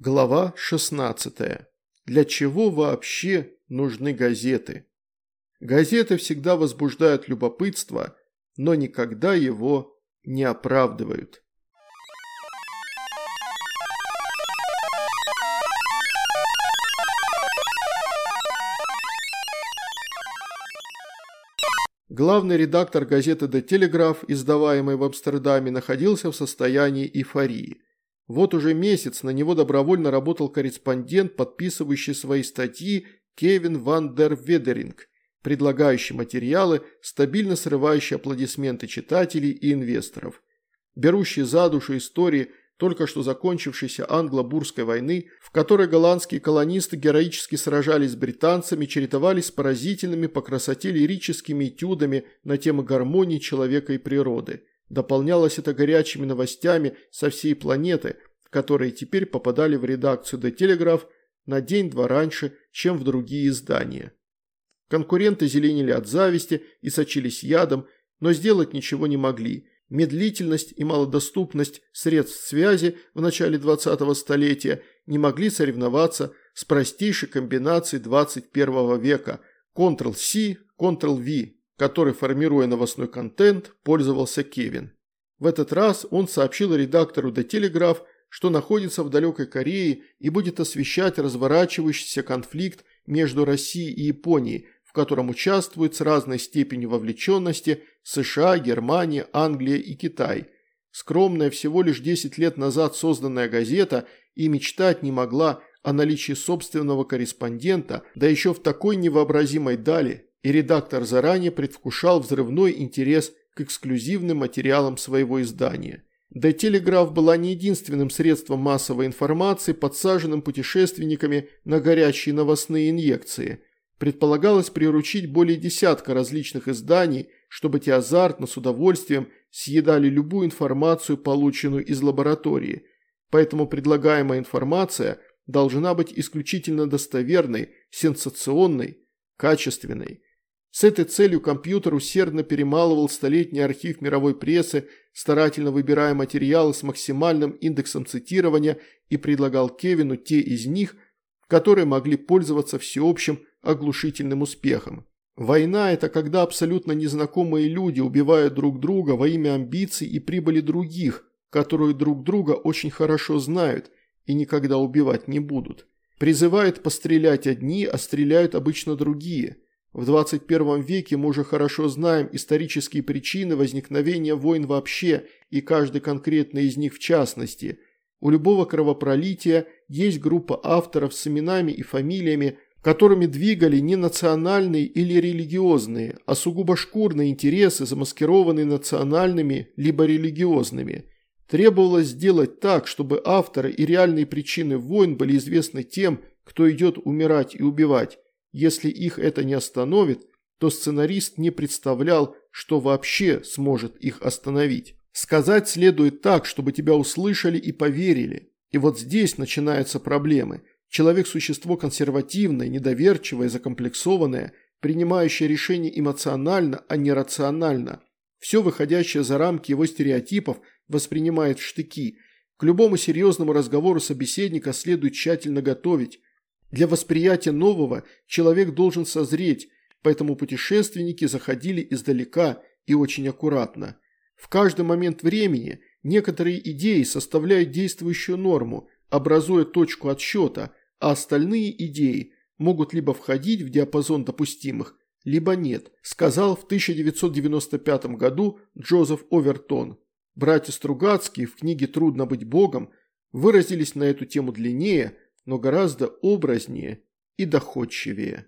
Глава 16. Для чего вообще нужны газеты? Газеты всегда возбуждают любопытство, но никогда его не оправдывают. Главный редактор газеты «Де Телеграф», издаваемой в Амстердаме, находился в состоянии эйфории. Вот уже месяц на него добровольно работал корреспондент, подписывающий свои статьи Кевин Ван дер Ведеринг, предлагающий материалы, стабильно срывающий аплодисменты читателей и инвесторов. Берущий за душу истории только что закончившейся англо-бурской войны, в которой голландские колонисты героически сражались с британцами, чередовались с поразительными по красоте лирическими этюдами на темы гармонии человека и природы – Дополнялось это горячими новостями со всей планеты, которые теперь попадали в редакцию «The Telegraph» на день-два раньше, чем в другие издания. Конкуренты зеленели от зависти и сочились ядом, но сделать ничего не могли. Медлительность и малодоступность средств связи в начале 20-го столетия не могли соревноваться с простейшей комбинацией 21 века Ctrl-C, Ctrl-V который, формируя новостной контент, пользовался Кевин. В этот раз он сообщил редактору The Telegraph, что находится в далекой Корее и будет освещать разворачивающийся конфликт между Россией и Японией, в котором участвуют с разной степенью вовлеченности США, Германия, Англия и Китай. Скромная всего лишь 10 лет назад созданная газета и мечтать не могла о наличии собственного корреспондента, да еще в такой невообразимой дали, и редактор заранее предвкушал взрывной интерес к эксклюзивным материалам своего издания. Да телеграф была не единственным средством массовой информации, подсаженным путешественниками на горячие новостные инъекции. Предполагалось приручить более десятка различных изданий, чтобы те азартно, с удовольствием съедали любую информацию, полученную из лаборатории. Поэтому предлагаемая информация должна быть исключительно достоверной, сенсационной, качественной. С этой целью компьютер усердно перемалывал столетний архив мировой прессы, старательно выбирая материалы с максимальным индексом цитирования и предлагал Кевину те из них, которые могли пользоваться всеобщим оглушительным успехом. Война – это когда абсолютно незнакомые люди убивают друг друга во имя амбиций и прибыли других, которые друг друга очень хорошо знают и никогда убивать не будут. Призывают пострелять одни, а стреляют обычно другие – в 21 веке мы уже хорошо знаем исторические причины возникновения войн вообще и каждый конкретный из них в частности. У любого кровопролития есть группа авторов с именами и фамилиями, которыми двигали не национальные или религиозные, а сугубо шкурные интересы, замаскированные национальными либо религиозными. Требовалось сделать так, чтобы авторы и реальные причины войн были известны тем, кто идет умирать и убивать, если их это не остановит, то сценарист не представлял, что вообще сможет их остановить. Сказать следует так, чтобы тебя услышали и поверили. И вот здесь начинаются проблемы. Человек – существо консервативное, недоверчивое, закомплексованное, принимающее решения эмоционально, а не рационально. Все выходящее за рамки его стереотипов воспринимает в штыки. К любому серьезному разговору собеседника следует тщательно готовить, для восприятия нового человек должен созреть, поэтому путешественники заходили издалека и очень аккуратно. В каждый момент времени некоторые идеи составляют действующую норму, образуя точку отсчета, а остальные идеи могут либо входить в диапазон допустимых, либо нет, сказал в 1995 году Джозеф Овертон. Братья Стругацкие в книге «Трудно быть Богом» выразились на эту тему длиннее – но гораздо образнее и доходчивее.